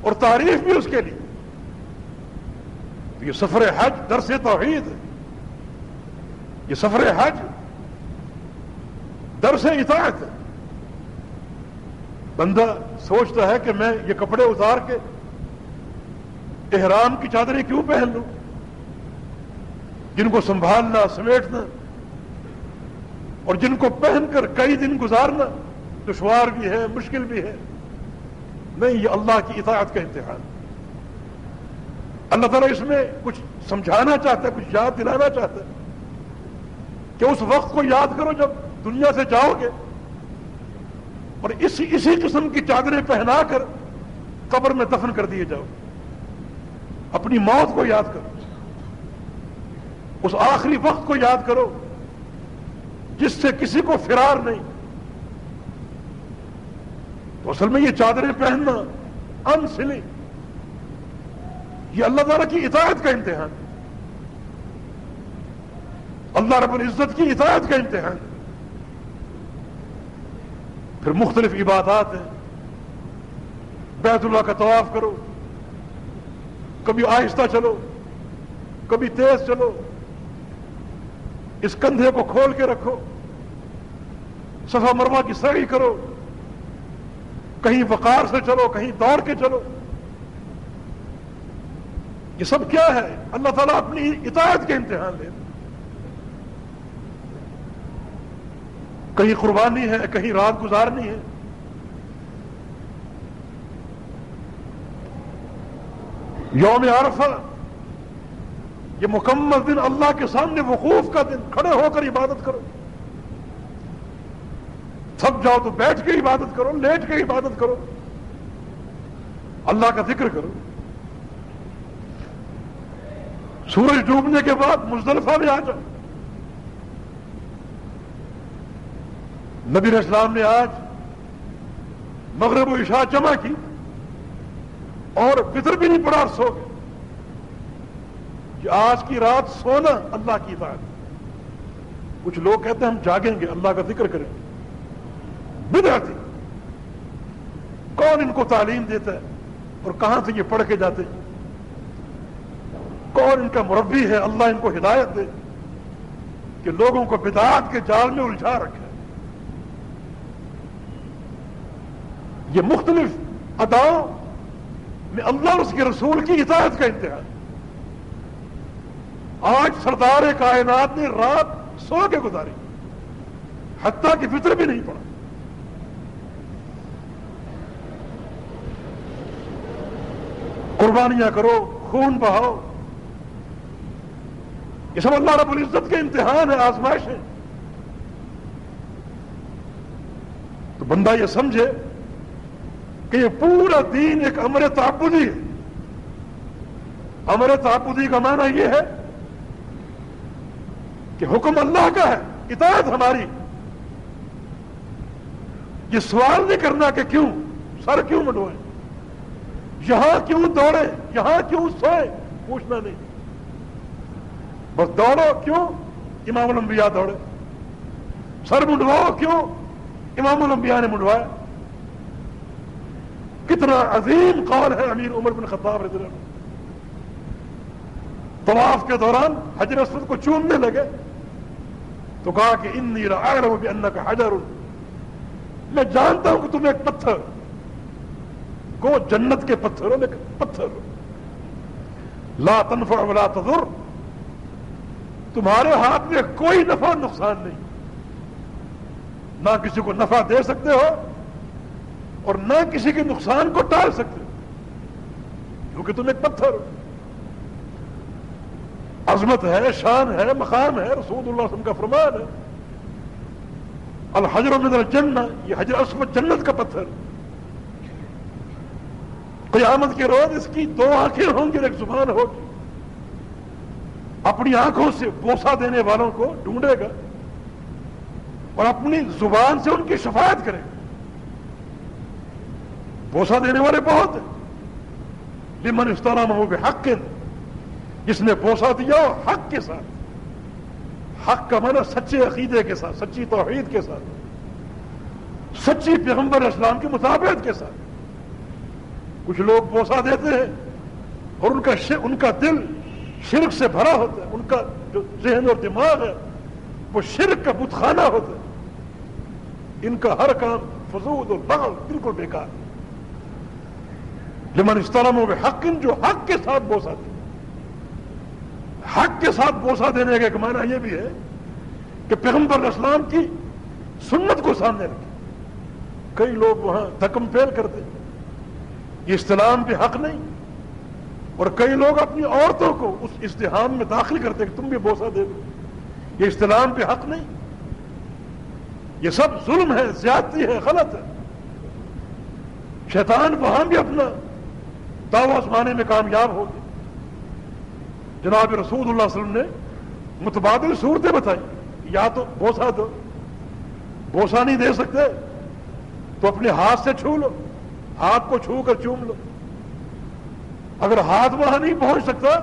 اور تعریف بھی اس کے لیے۔ یہ سفر حج درس توحید ہے۔ یہ سفر حج درس اطاعت ہے۔ بندہ سوچتا ہے کہ میں یہ کپڑے اتار کے احرام کی چادریں کیوں پہن لوں؟ جن کو سنبھالنا، سمیٹنا اور جن کو پہن کر کئی دن گزارنا دشوار بھی ہے، مشکل بھی ہے۔ نہیں، یہ اللہ کی اطاعت کا امتحان۔ اللہ تعالیٰ اس میں کچھ سمجھانا چاہتا ہے، کچھ یاد دلانا چاہتا ہے۔ کہ اس وقت کو یاد کرو جب دنیا سے جاؤ گے۔ اور اسی اسی قسم کی چادریں پہنا کر قبر میں دفن کر دیے جاؤ۔ اپنی موت کو یاد کرو۔ اس آخری وقت کو یاد کرو۔ جس سے کسی کو فرار نہیں۔ تو اصل میں یہ چادریں پہننا ان سلی یہ اللہ تعالیٰ کی اطاعت کا امتحان۔ اللہ رب العزت کی اطاعت کا امتحان۔ پھر مختلف عبادات ہیں۔ بیت اللہ کا طواف کرو۔ کبھی آہستہ چلو۔ کبھی تیز چلو۔ اس کندھے کو کھول کے رکھو صفا مروا کی سڑی کرو، کہیں وقار سے چلو، کہیں دوڑ کے چلو۔ یہ سب کیا ہے؟ اللہ تعالیٰ اپنی اطاعت کے امتحان لے۔ کہیں قربانی ہے، کہیں رات گزارنی ہے۔ یوم عرفہ یہ مکمل دن اللہ کے سامنے وقوف کا دن، کھڑے ہو کر عبادت کرو۔ تھک جاؤ تو بیٹھ کے عبادت کرو، لیٹ کے عبادت کرو۔ اللہ کا ذکر کرو۔ سورج ڈوبنے کے بعد مزدلفہ میں آ جاؤ۔ نبی اسلام نے آج مغرب و عشاء جمع کی اور فطر بھی نہیں پڑا، سو گئے۔ کہ آج کی رات سونا اللہ کی بات۔ کچھ لوگ کہتے ہیں ہم جاگیں گے، اللہ کا ذکر کریں۔ گے بدعتی کون ان کو تعلیم دیتا ہے اور کہاں سے یہ پڑھ کے جاتے ہیں؟ کون ان کا مربی ہے؟ اللہ ان کو ہدایت دے۔ کہ لوگوں کو بدعات کے جال میں الجھا رکھے۔ یہ مختلف اداؤں میں اللہ اور اس کے رسول کی اطاعت کا امتحان آج سردار کائنات نے رات سو کے گزاری، حتیٰ کی فطر بھی نہیں پڑا۔ قربانیاں کرو، خون بہاؤ۔ یہ سب اللہ رب العزت کے امتحان ہے، آزمائش ہے۔ تو بندہ یہ سمجھے کہ یہ پورا دین ایک امر تعبدی ہے۔ امر تعبدی کا معنی یہ ہے کہ حکم اللہ کا ہے اطاعت ہماری۔ یہ سوال نہیں کرنا کہ کیوں، سر کیوں منڈوائے یہاں کیوں دوڑے؟ یہاں کیوں سوئے؟ پوچھنا نہیں۔ بس دوڑو کیوں؟ امام الانبیاء دوڑے۔ سر منڈواؤ کیوں؟ امام الانبیاء نے منڈوایا کتنا عظیم قول ہے امیر عمر بن خطاب رضی اللہ طواف کے دوران حجر اسود کو چومنے لگے۔ تو کہا کہ ان نیرا آئے بھی ان کا حجر۔ میں جانتا ہوں کہ تم ایک پتھر۔ کو جنت کے پتھر ہو لیکن پتھر۔ لا تنفع ولا تضر۔ تمہارے ہاتھ میں کوئی نفع نقصان نہیں۔ نہ کسی کو نفع دے سکتے ہو اور نہ کسی کے نقصان کو ٹال سکتے ہو۔ کیونکہ تم ایک پتھر ہو۔ عظمت ہے، شان ہے، مقام ہے، رسول اللہ علیہ وسلم کا فرمان ہے۔ الحجر من الجنہ، یہ حجر اسمت جنت کا پتھر۔ قیامت کے روز اس کی دو آنکھیں ہوں گی ایک زبان ہوگی۔ اپنی آنکھوں سے بوسا دینے والوں کو ڈھونڈے گا اور اپنی زبان سے ان کی شفاعت کرے گا۔ بوسا دینے والے بہت ہیں۔ لمن استعمال ہو گئے حق جس نے بوسا دیا حق کے ساتھ۔ حق کا معنی سچے عقیدے کے ساتھ، سچی توحید کے ساتھ، سچی پیغمبر اسلام کی مطابقت کے ساتھ۔ کچھ لوگ بوسا دیتے ہیں اور ان کا ان کا دل شرک سے بھرا ہوتا ہے، ان کا جو ذہن اور دماغ ہے، وہ شرک کا بتخانہ ہوتا ہے۔ ان کا ہر کام فضول اور بغل، بالکل بیکار۔ لمن استعلم ہو حق جو حق کے ساتھ بوسا دے حق کے ساتھ بوسا دینے کا ایک معنی یہ بھی ہے کہ پیغمبر اسلام کی سنت کو سامنے رکھے۔ کئی لوگ وہاں دھکم پھیل کرتے یہ اسلام بھی حق نہیں۔ اور کئی لوگ اپنی عورتوں کو اس استحام میں داخل کرتے کہ تم بھی بوسا دے دو۔ یہ اسلام بھی حق نہیں۔ یہ سب ظلم ہے، زیادتی ہے، غلط ہے۔ شیطان وہاں بھی اپنا دعوی زمانے میں کامیاب ہو جناب رسول اللہ علیہ وسلم نے متبادل صورتیں بتائی یا تو بوسا دو۔ بوسا نہیں دے سکتے۔ تو اپنے ہاتھ سے چھو لو۔ ہاتھ کو چھو کر چوم لو۔ اگر ہاتھ وہاں نہیں پہنچ سکتا،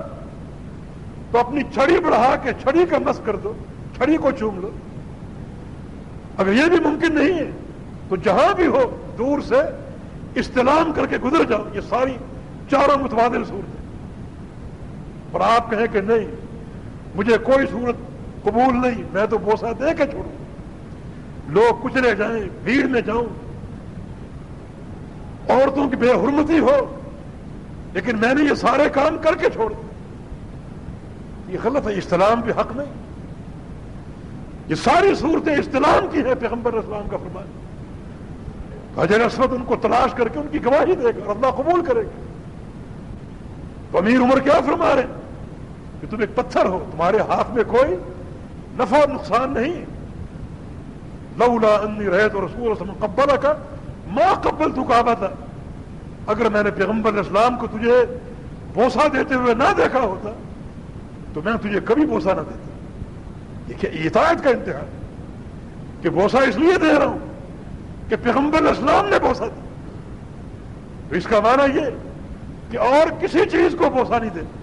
تو اپنی چھڑی بڑھا کے چھڑی کا مس کر دو۔ چھڑی کو چوم لو۔ اگر یہ بھی ممکن نہیں ہے، تو جہاں بھی ہو، دور سے استلام کر کے گزر جاؤ۔ یہ ساری چاروں متبادل صورتیں۔ اور آپ کہیں کہ نہیں، مجھے کوئی صورت قبول نہیں، میں تو بوسا دے کے چھوڑوں۔ لوگ کچلے جائیں، بھیڑ میں جاؤں۔ عورتوں کی بے حرمتی ہو، لیکن میں نے یہ سارے کام کر کے چھوڑ یہ غلط ہے، اسلام بھی حق نہیں۔ یہ ساری صورتیں اسلام کی ہیں، پیغمبر اسلام کا فرمان۔ حجر اسود ان کو تلاش کر کے ان کی گواہی دے گا اور اللہ قبول کرے گا۔ تو امیر عمر کیا فرما رہے ہیں؟ کہ تم ایک پتھر ہو، تمہارے ہاتھ میں کوئی نفع نقصان نہیں۔ لولا انی رہے تو رسول قبل کا ماں قبل تو کہا تھا اگر میں نے پیغمبر اسلام کو تجھے بوسا دیتے ہوئے نہ دیکھا ہوتا، تو میں تجھے کبھی بوسا نہ دیتا۔ یہ اطاعت کا امتحان کہ بوسا اس لیے دے رہا ہوں کہ پیغمبر اسلام نے بوسا دیا۔ تو اس کا معنی یہ کہ اور کسی چیز کو بوسا نہیں دیتا۔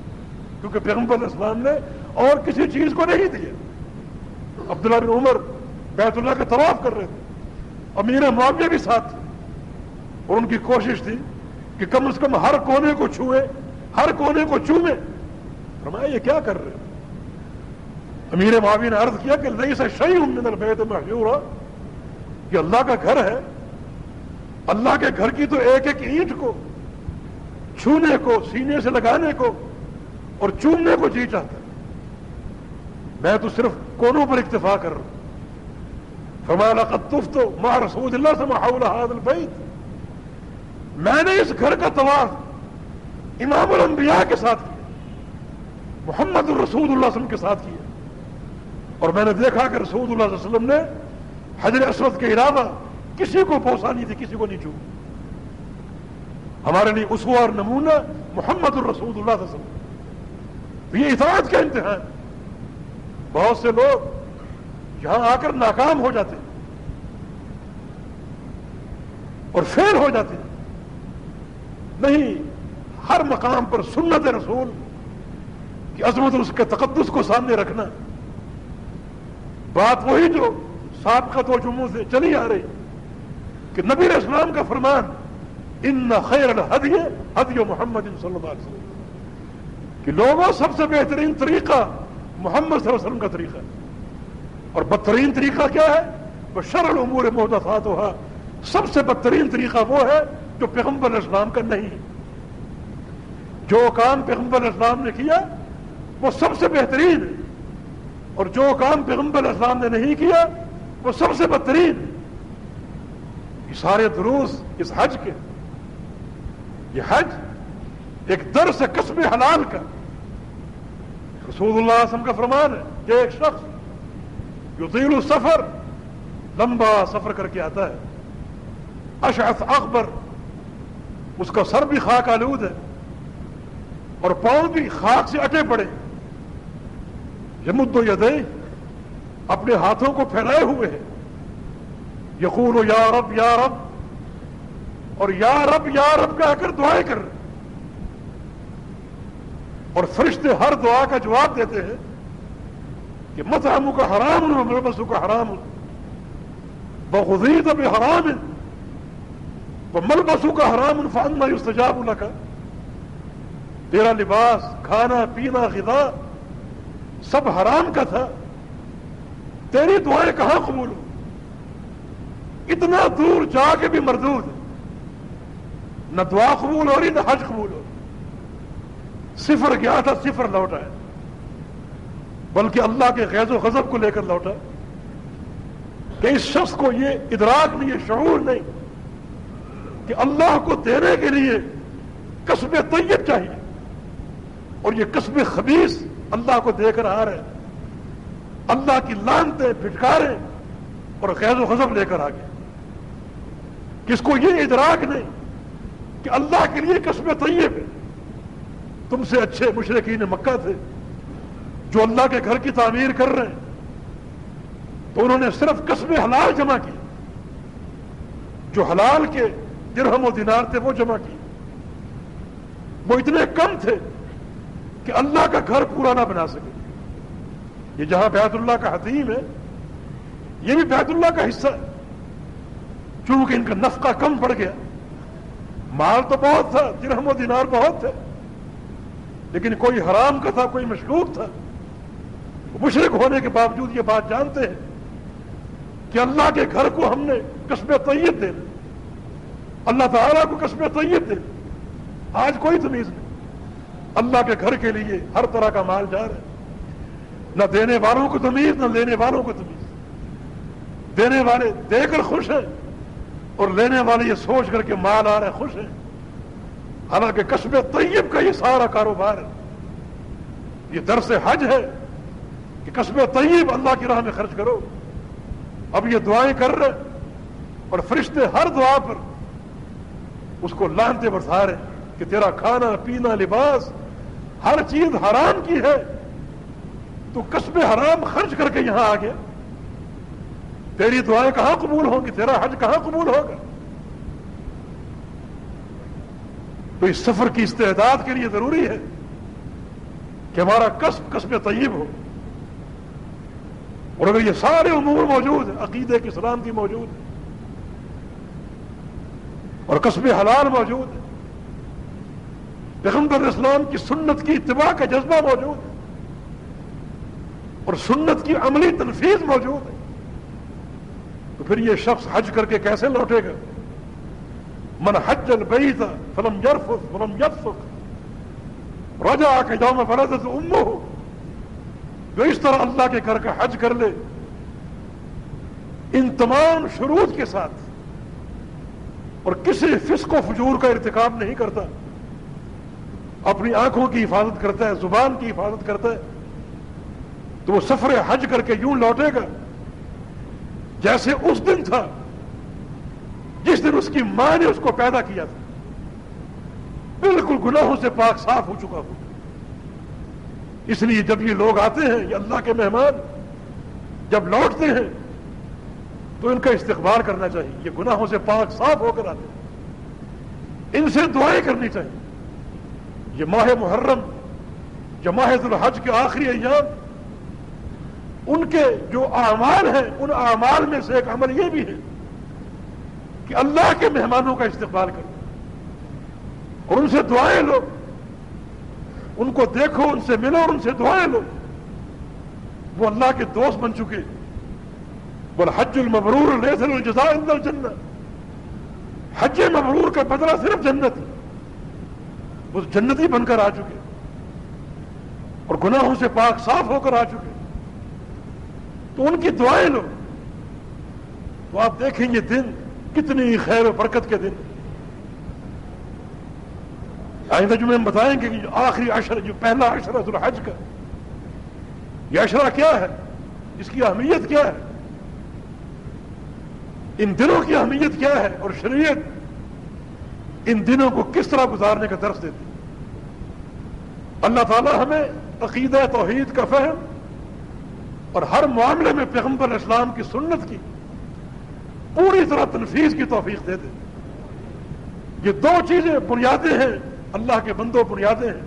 کیونکہ پیغمبر اسلام نے اور کسی چیز کو نہیں دیا۔ عبداللہ بن عمر بیت اللہ کا طواف کر رہے تھے۔ امیر معاویہ بھی ساتھ تھے۔ اور ان کی کوشش تھی کہ کم از کم ہر کونے کو چھوئے، ہر کونے کو چومے۔ فرمایا، یہ کیا کر رہے امیر معاوی نے عرض کیا کہ نہیں سے شہی من البیت محجورا۔ کہ اللہ کا گھر ہے۔ اللہ کے گھر کی تو ایک ایک اینٹ کو، چھونے کو، سینے سے لگانے کو اور چومنے کو جی چاہتا ہے۔ میں تو صرف کونوں پر اکتفا کر رہا ہوں۔ فرمایا قطف تو ماں رسول اللہ سے محاول حاضل البیت میں نے اس گھر کا طواف امام الانبیاء کے ساتھ کیا، محمد الرسول اللہ علیہ وسلم کے ساتھ کیا۔ اور میں نے دیکھا کہ رسول اللہ علیہ وسلم نے حضر اسود کے علاوہ کسی کو پوسا نہیں تھی کسی کو نہیں چھو ہمارے لیے اسوا اور نمونہ محمد الرسول اللہ علیہ وسلم۔ یہ اطاعت کا امتحان بہت سے لوگ یہاں آ کر ناکام ہو جاتے اور فیل ہو جاتے نہیں، ہر مقام پر سنت رسول کی عظمت اس کے تقدس کو سامنے رکھنا۔ بات وہی جو سابقہ دو جمعوں سے چلی آ رہی کہ نبی اسلام کا فرمان، ان خیر الحدی، حدی محمد صلی اللہ علیہ وسلم. کہ لوگوں سب سے بہترین طریقہ محمد صلی اللہ علیہ وسلم کا طریقہ ہے۔ اور بدترین طریقہ کیا ہے؟ وہ شرل امور محدثات ہوا سب سے بدترین طریقہ وہ ہے جو پیغمبر اسلام کا نہیں ہے۔ جو کام پیغمبر اسلام نے کیا، وہ سب سے بہترین ہے۔ اور جو کام پیغمبر اسلام نے نہیں کیا، وہ سب سے بدترین یہ سارے دروس اس حج کے۔ یہ حج ایک در سے قسم حلال کا۔ رسول اللہ وسلم کا فرمان ہے کہ ایک شخص یطیل السفر لمبا سفر کر کے آتا ہے اشعث اکبر اس کا سر بھی خاک آلود ہے اور پاؤں بھی خاک سے اٹے پڑے یمد و یدے اپنے ہاتھوں کو پھیلائے ہوئے ہیں یقول و یا رب یا رب اور یا رب یا رب کہہ کر دعائیں کر رہے اور فرشتے ہر دعا کا جواب دیتے ہیں کہ متحموں کا حرام ملبسوں کا حرام بغذیت اب حرام وہ ملبسوں کا حرام فن میں استجاب کا تیرا لباس، کھانا، پینا، غذا سب حرام کا تھا۔ تیری دعائیں کہاں قبول ہو اتنا دور جا کے بھی مردود نہ دعا قبول ہو رہی، نہ حج قبول ہو صفر گیا تھا، صفر لوٹا ہے بلکہ اللہ کے غیظ و غضب کو لے کر لوٹا۔ کہ اس شخص کو یہ ادراک نہیں یہ شعور نہیں کہ اللہ کو دینے کے لیے قصب طیب چاہیے۔ اور یہ قصب خبیص اللہ کو دے کر آ رہے ہیں۔ اللہ کی لانتے پھٹکارے اور غیر و غضب لے کر آ گئے۔ کس کو یہ ادراک نہیں کہ اللہ کے لیے قصب طیب ہے؟ تم سے اچھے مشرقین مکہ تھے جو اللہ کے گھر کی تعمیر کر رہے ہیں، تو انہوں نے صرف قصب حلال جمع کی۔ جو حلال کے درہم و دینار تھے، وہ جمع کی۔ وہ اتنے کم تھے کہ اللہ کا گھر پورا نہ بنا سکے۔ یہ جہاں بیت اللہ کا حتیم ہے، یہ بھی بیت اللہ کا حصہ ہے۔ چونکہ ان کا نفقہ کم پڑ گیا۔ مال تو بہت تھا، درہم و دینار بہت تھے۔ لیکن کوئی حرام کا تھا، کوئی مشکوک تھا۔ مشرق ہونے کے باوجود یہ بات جانتے ہیں کہ اللہ کے گھر کو ہم نے قصب طیب دے اللہ تعالیٰ کو قصب طیب دے آج کوئی تمیز نہیں۔ اللہ کے گھر کے لیے ہر طرح کا مال جا رہا ہے۔ نہ دینے والوں کو تمیز، نہ لینے والوں کو تمیز۔ دینے والے دے کر خوش ہیں اور لینے والے یہ سوچ کر کے مال آ رہے خوش ہیں۔ حالانکہ قصب طیب کا یہ سارا کاروبار ہے۔ یہ درس حج ہے کہ قصب طیب اللہ کی راہ میں خرچ کرو۔ اب یہ دعائیں کر رہے اور فرشتے ہر دعا پر اس کو لانتے برسا رہے کہ تیرا کھانا، پینا، لباس ہر چیز حرام کی ہے۔ تو قصب حرام خرچ کر کے یہاں آ گیا۔ تیری دعائیں کہاں قبول ہوں گی؟ تیرا حج کہاں قبول ہوگا؟ تو اس سفر کی استعداد کے لیے ضروری ہے کہ ہمارا قصب قصب طیب ہو۔ اور اگر یہ سارے امور موجود ہیں، عقیدے کی سلامتی موجود ہے، اور قصب حلال موجود ہے، پیغمبر اسلام کی سنت کی اتباع کا جذبہ موجود ہے، اور سنت کی عملی تنفیذ موجود ہے، تو پھر یہ شخص حج کر کے کیسے لوٹے گا؟ من حج البیت فلم یرفث فلم یرفق رجا کے جاؤ میں فرض امو جو اس طرح اللہ کے گھر کا حج کر لے ان تمام شروط کے ساتھ. اور کسی فسق و فجور کا ارتکاب نہیں کرتا. اپنی آنکھوں کی حفاظت کرتا ہے، زبان کی حفاظت کرتا ہے. تو وہ سفر حج کر کے یوں لوٹے گا. جیسے اس دن تھا جس دن اس کی ماں نے اس کو پیدا کیا تھا، بالکل گناہوں سے پاک صاف ہو چکا ہو اس لیے جب یہ لوگ آتے ہیں، یہ اللہ کے مہمان جب لوٹتے ہیں، تو ان کا استقبال کرنا چاہیے۔ یہ گناہوں سے پاک صاف ہو کر آتے ہیں۔ ان سے دعائیں کرنی چاہیے۔ یہ ماہ محرم جو ماہ الحج کے آخری ایام، ان کے جو اعمال ہیں، ان اعمال میں سے ایک عمل یہ بھی ہے کہ اللہ کے مہمانوں کا استقبال کرو۔ اور ان سے دعائیں لو۔ ان کو دیکھو، ان سے ملو اور ان سے دعائیں لو۔ وہ اللہ کے دوست بن چکے۔ بول حج المبرور الجزاء عند الجنہ۔ حج مبرور کا بدلہ صرف جنت وہ جنتی بن کر آ چکے۔ اور گناہوں سے پاک صاف ہو کر آ چکے۔ تو ان کی دعائیں لو۔ تو آپ دیکھیں گے دن۔ کتنی خیر و برکت کے دن۔ آئندہ جو میں بتائیں گے کہ جو آخری عشر جو پہلا عشر الحج کا، یہ عشرہ کیا ہے؟ اس کی اہمیت کیا ہے؟ ان دنوں کی اہمیت کیا ہے؟ اور شریعت ان دنوں کو کس طرح گزارنے کا درس دیتی؟ اللہ تعالی ہمیں عقیدہ توحید کا فہم اور ہر معاملے میں پیغمبر اسلام کی سنت کی پوری طرح تنفیذ کی توفیق دے دے۔ یہ دو چیزیں بنیادیں ہیں، اللہ کے بندوں بنیادیں ہیں۔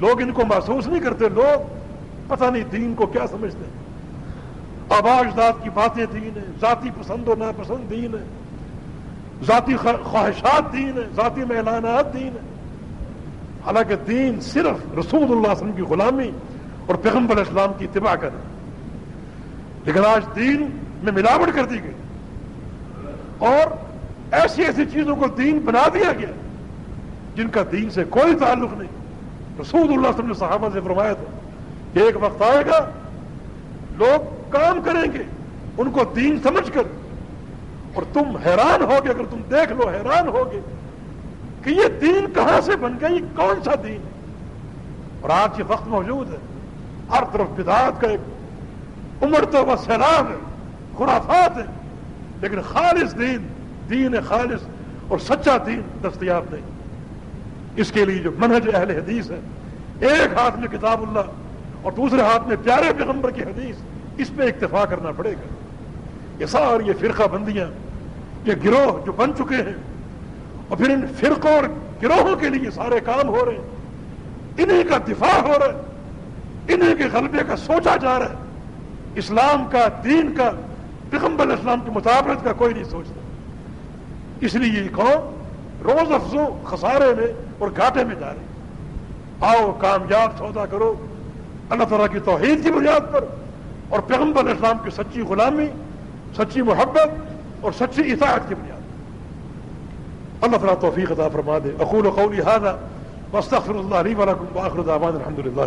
لوگ ان کو محسوس نہیں کرتے، لوگ پتہ نہیں دین کو کیا سمجھتے ہیں۔ آباش ذات کی باتیں دین ہیں، ذاتی پسند و ناپسند دین ہے ذاتی خواہشات دین ہے ذاتی میلانات دین ہے حالانکہ دین صرف رسول اللہ علیہ وسلم کی غلامی اور پیغمبر اسلام کی اتباع کرنا لیکن آج دین میں ملاوٹ کر دی گئی۔ اور ایسی ایسی چیزوں کو دین بنا دیا گیا جن کا دین سے کوئی تعلق نہیں۔ رسول اللہ صلی اللہ علیہ وسلم نے صحابہ سے فرمایا تھا کہ ایک وقت آئے گا، لوگ کام کریں گے، ان کو دین سمجھ کر۔ اور تم حیران ہوگے، اگر تم دیکھ لو، حیران ہوگے کہ یہ دین کہاں سے بن گیا یہ کون سا دین اور آج یہ وقت موجود ہے۔ ہر طرف بدعات کا ایک امرتا ہوا سیلاب ہے، خرافات ہے لیکن خالص دین دین خالص اور سچا دین دستیاب نہیں۔ اس کے لیے جو منہج اہل حدیث ہے، ایک ہاتھ میں کتاب اللہ اور دوسرے ہاتھ میں پیارے پیغمبر کی حدیث، اس پہ اکتفا کرنا پڑے گا۔ یہ ساری یہ فرقہ بندیاں، یہ گروہ جو بن چکے ہیں، اور پھر ان فرقوں اور گروہوں کے لیے سارے کام ہو رہے ہیں۔ انہیں کا دفاع ہو رہا ہے انہیں کے غلبے کا سوچا جا رہا ہے۔ اسلام کا، دین کا پیغمبر اسلام کی مطابقت کا کوئی نہیں سوچتا۔ اس لیے یہ قوم روز افزو خسارے میں اور گھاٹے میں جا رہے آؤ، کامیاب سودا کرو۔ اللہ تعالیٰ کی توحید کی بنیاد پر۔ اور پیغمبر اسلام کی سچی غلامی، سچی محبت اور سچی اطاعت کی بنیاد۔ پر اللہ تعالیٰ توفیق عطا فرما دے۔ اقول قولی هذا واستغفر اللہ لی ولکم واخر دعوانا الحمد للہ